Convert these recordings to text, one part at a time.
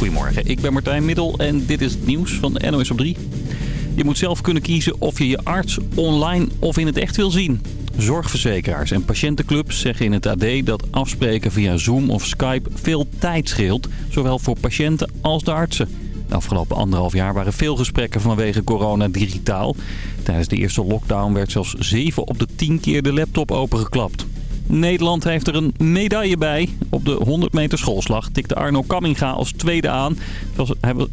Goedemorgen, ik ben Martijn Middel en dit is het nieuws van NOS op 3. Je moet zelf kunnen kiezen of je je arts online of in het echt wil zien. Zorgverzekeraars en patiëntenclubs zeggen in het AD dat afspreken via Zoom of Skype veel tijd scheelt. Zowel voor patiënten als de artsen. De afgelopen anderhalf jaar waren veel gesprekken vanwege corona digitaal. Tijdens de eerste lockdown werd zelfs 7 op de 10 keer de laptop opengeklapt. Nederland heeft er een medaille bij. Op de 100 meter schoolslag tikte Arno Kamminga als tweede aan. Het was,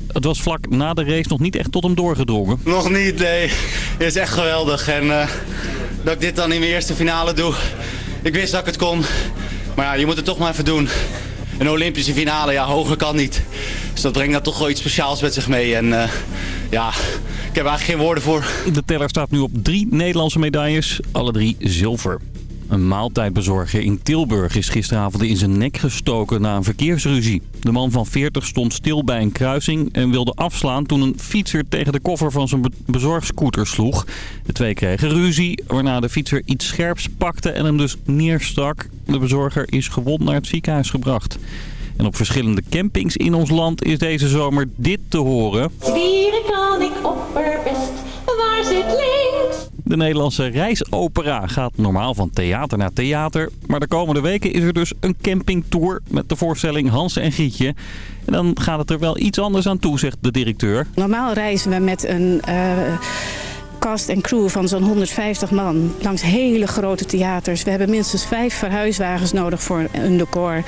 het was vlak na de race nog niet echt tot hem doorgedrongen. Nog niet, nee. Het is echt geweldig. En uh, dat ik dit dan in mijn eerste finale doe. Ik wist dat ik het kon. Maar ja, je moet het toch maar even doen. Een Olympische finale, ja, hoger kan niet. Dus dat brengt dan toch wel iets speciaals met zich mee. En uh, ja, ik heb eigenlijk geen woorden voor. De teller staat nu op drie Nederlandse medailles. Alle drie zilver. Een maaltijdbezorger in Tilburg is gisteravond in zijn nek gestoken na een verkeersruzie. De man van 40 stond stil bij een kruising en wilde afslaan toen een fietser tegen de koffer van zijn bezorgscooter sloeg. De twee kregen ruzie, waarna de fietser iets scherps pakte en hem dus neerstak. De bezorger is gewond naar het ziekenhuis gebracht. En op verschillende campings in ons land is deze zomer dit te horen. Zwieren kan ik opperbest, waar zit links? De Nederlandse reisopera gaat normaal van theater naar theater. Maar de komende weken is er dus een campingtour met de voorstelling Hans en Gietje. En dan gaat het er wel iets anders aan toe, zegt de directeur. Normaal reizen we met een... Uh cast en crew van zo'n 150 man langs hele grote theaters. We hebben minstens vijf verhuiswagens nodig voor een decor.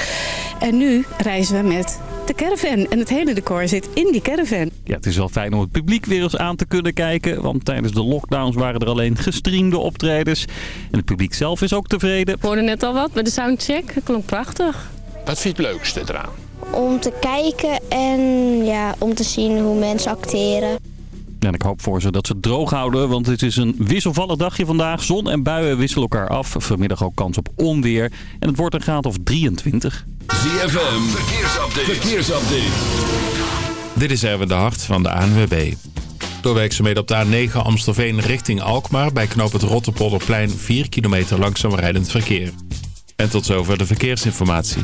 En nu reizen we met de caravan. En het hele decor zit in die caravan. Ja, het is wel fijn om het publiek weer eens aan te kunnen kijken. Want tijdens de lockdowns waren er alleen gestreamde optredens. En het publiek zelf is ook tevreden. We hoorden net al wat bij de soundcheck. Het klonk prachtig. Wat vind je het leukste eraan? Om te kijken en ja, om te zien hoe mensen acteren. En ik hoop voor ze dat ze het droog houden, want het is een wisselvallig dagje vandaag. Zon en buien wisselen elkaar af. Vanmiddag ook kans op onweer. En het wordt een graad of 23. ZFM, verkeersupdate. verkeersupdate. Dit is Erwin de Hart van de ANWB. Door werkzaamheden op de A9 Amstelveen richting Alkmaar... bij knoop het Rotterpolderplein 4 kilometer langzaam rijdend verkeer. En tot zover de verkeersinformatie.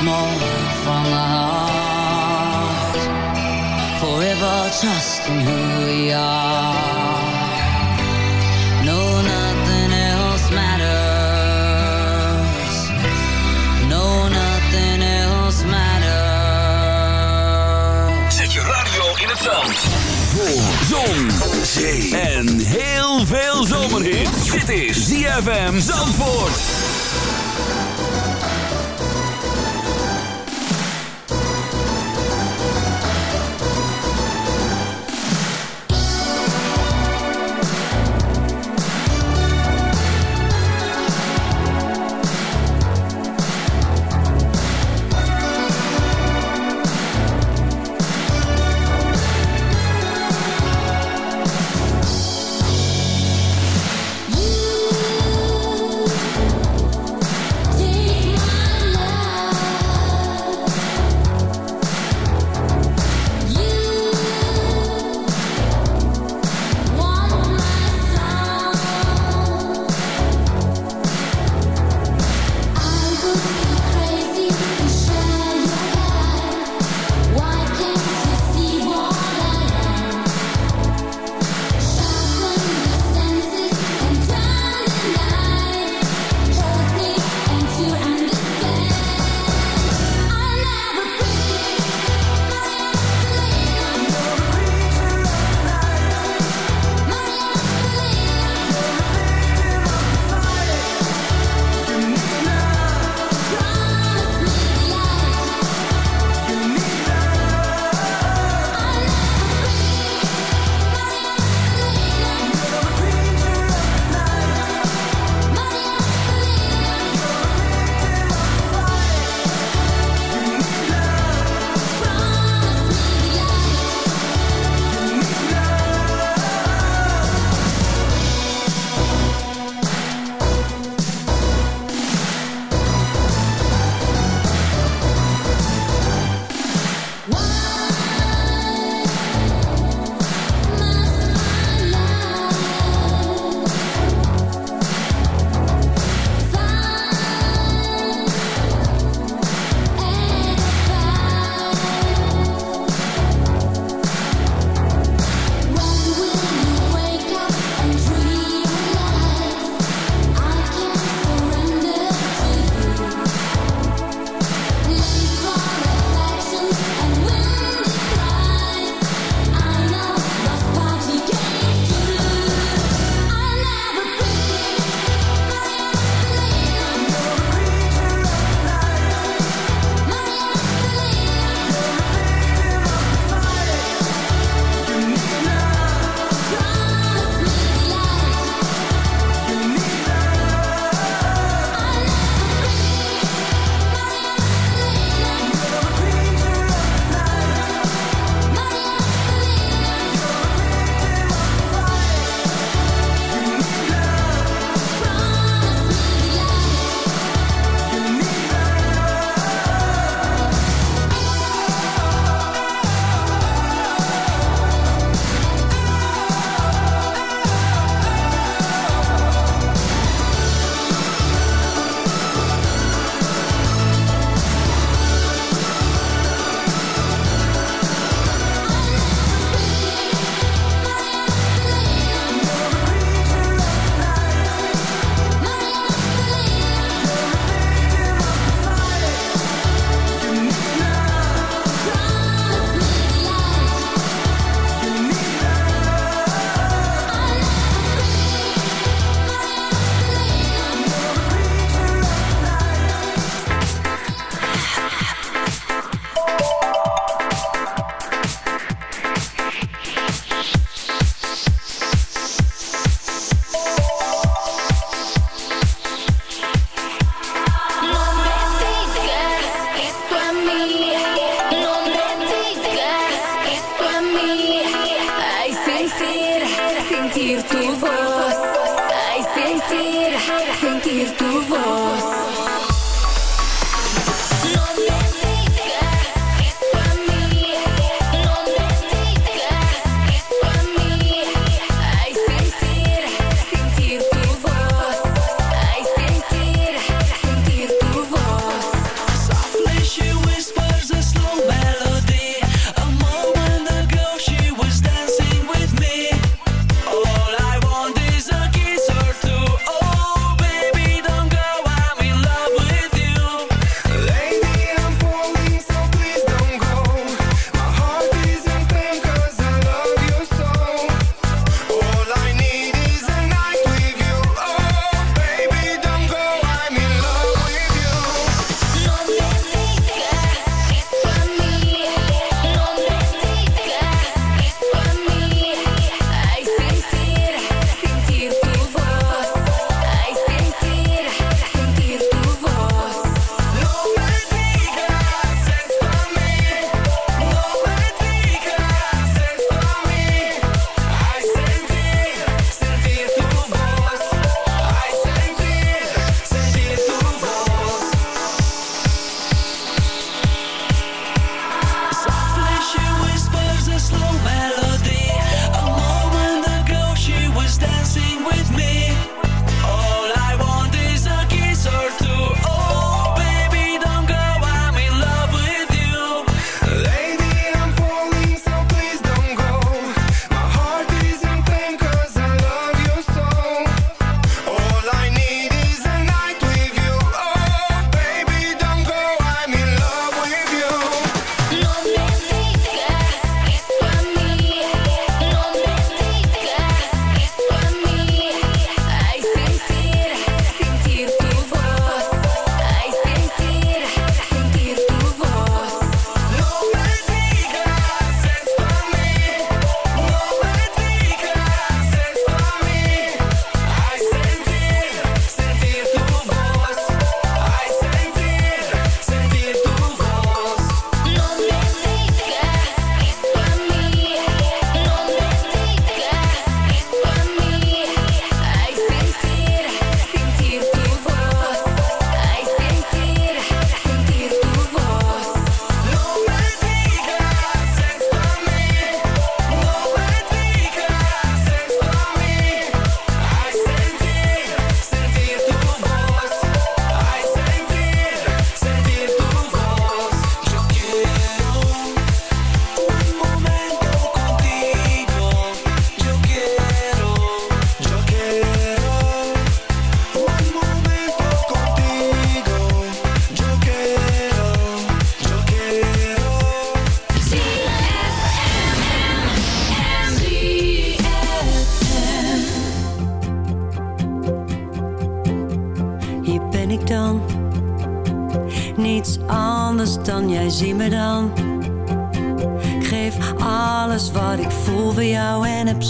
more from the heart. Forever trusting who we are. No, nothing else matters. No, nothing else matters. Zet je radio in het zand. Voor zon, zee en heel veel zomerhit. Dit is ZFM Zandvoort.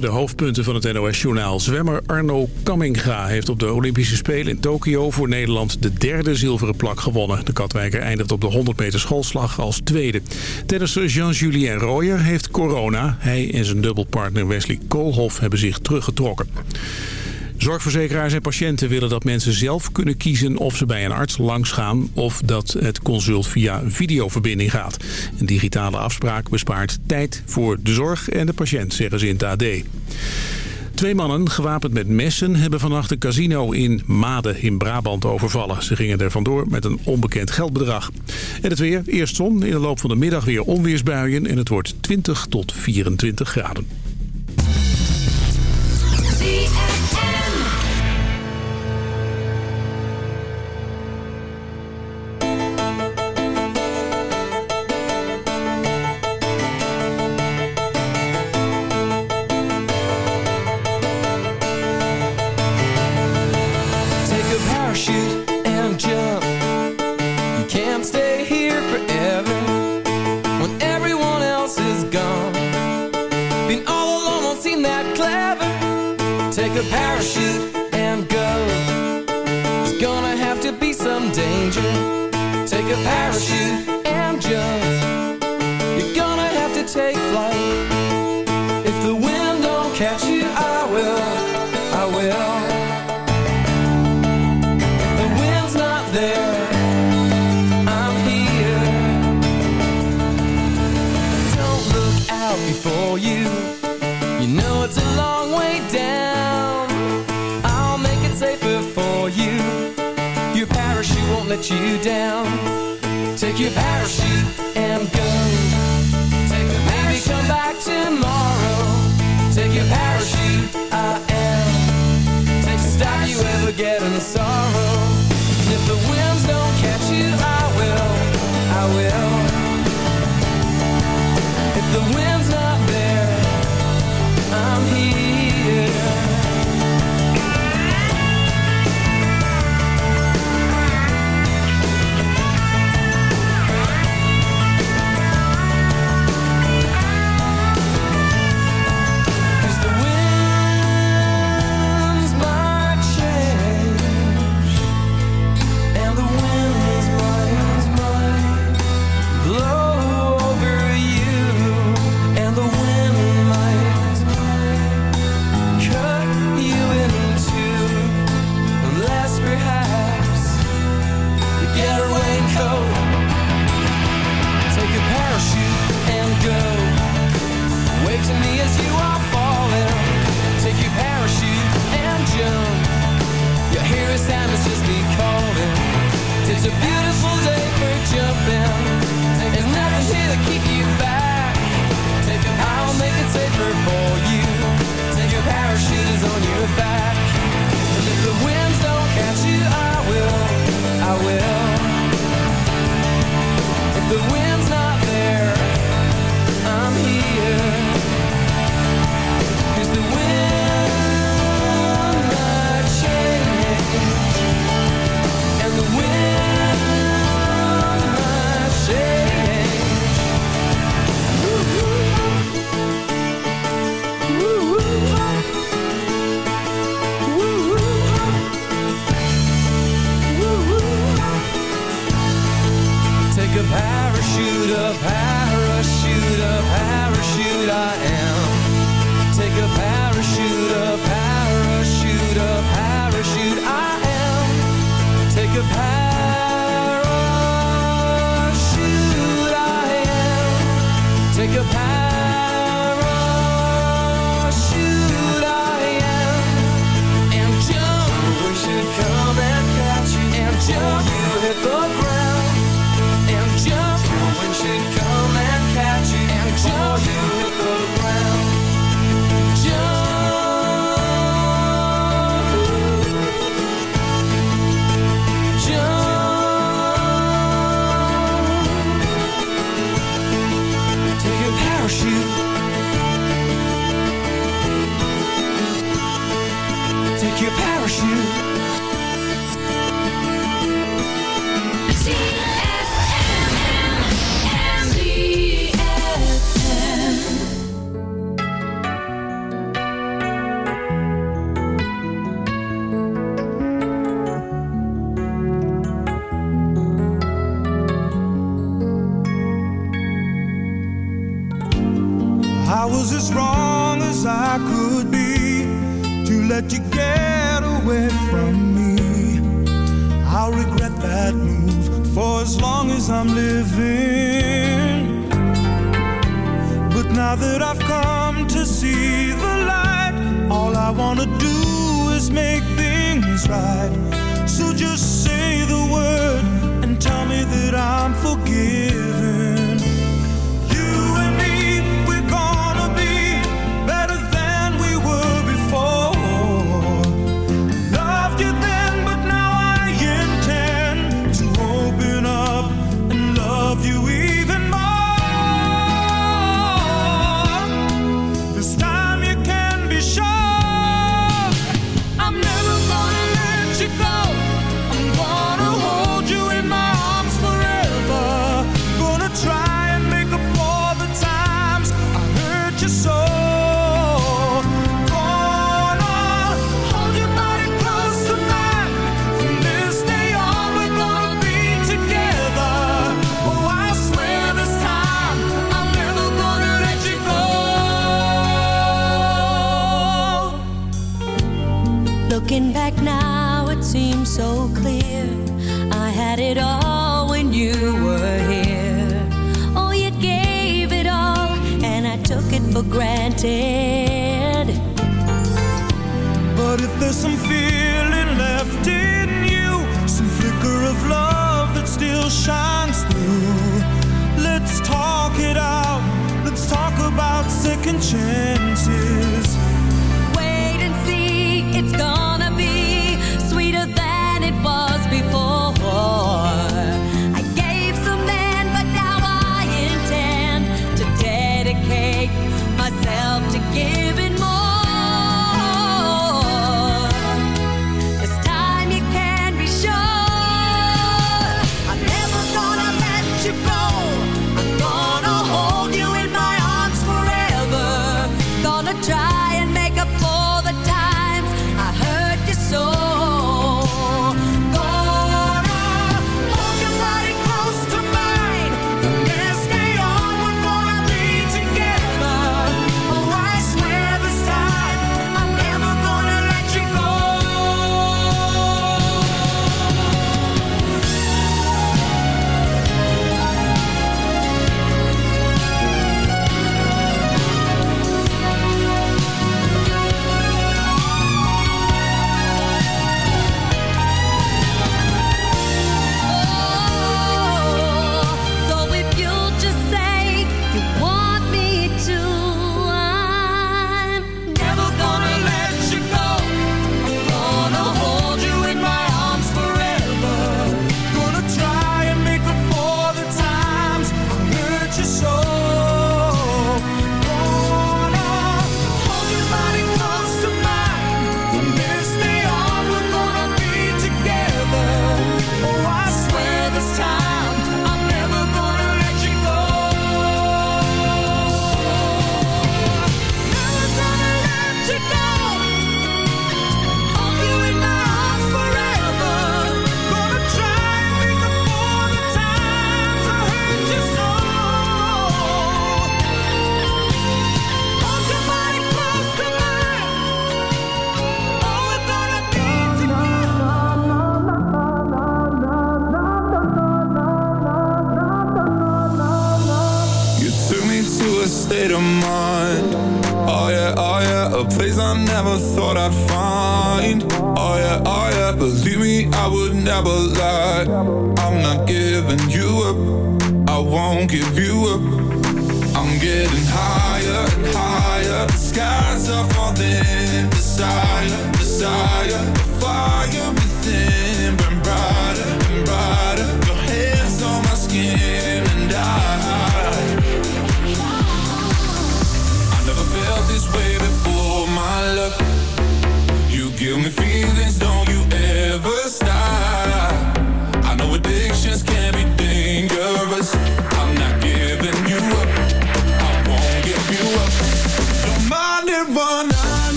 De hoofdpunten van het NOS-journaal. Zwemmer Arno Kamminga heeft op de Olympische Spelen in Tokio voor Nederland de derde zilveren plak gewonnen. De Katwijker eindigt op de 100 meter schoolslag als tweede. Tennisser Jean-Julien Royer heeft corona. Hij en zijn dubbelpartner Wesley Koolhof hebben zich teruggetrokken. Zorgverzekeraars en patiënten willen dat mensen zelf kunnen kiezen of ze bij een arts langsgaan of dat het consult via videoverbinding gaat. Een digitale afspraak bespaart tijd voor de zorg en de patiënt, zeggen ze in het AD. Twee mannen, gewapend met messen, hebben vannacht een casino in Maden in Brabant overvallen. Ze gingen er vandoor met een onbekend geldbedrag. En het weer, eerst zon, in de loop van de middag weer onweersbuien en het wordt 20 tot 24 graden.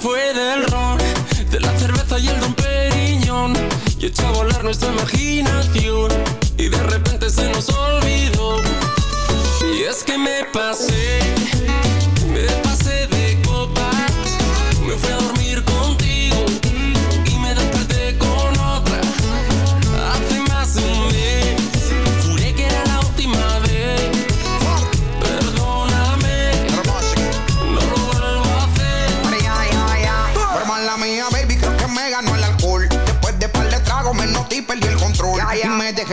fue del ron, de la cerveza y el don Periñón. Y echó a volar nuestra imaginación. Y de repente se nos olvidó. Y es que me pasé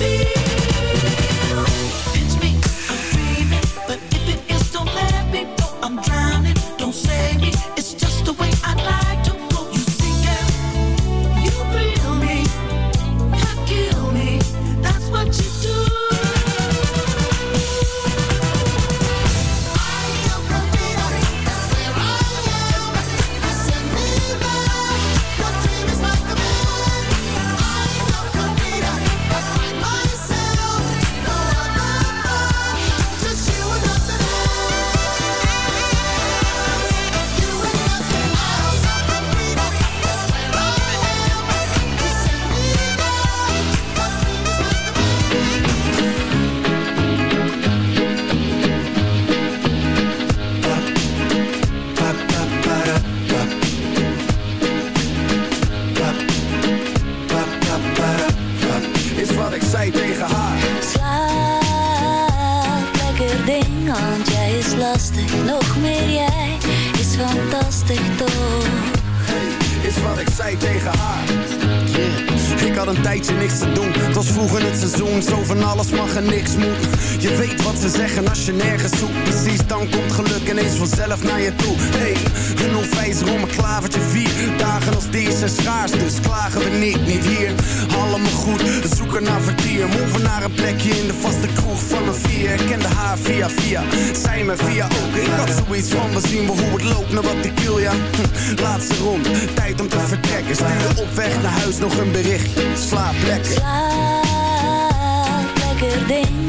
feel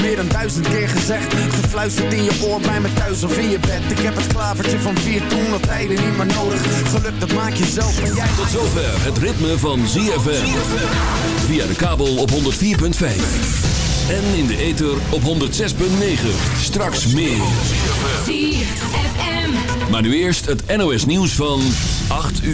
Meer dan duizend keer gezegd, gefluisterd in je oor bij me thuis of in je bed. Ik heb het klavertje van vier toen al tijden niet meer nodig. Geluk dat maak je zelf, jij... Tot zover het ritme van ZFM. Via de kabel op 104.5. En in de ether op 106.9. Straks meer. Maar nu eerst het NOS nieuws van 8 uur.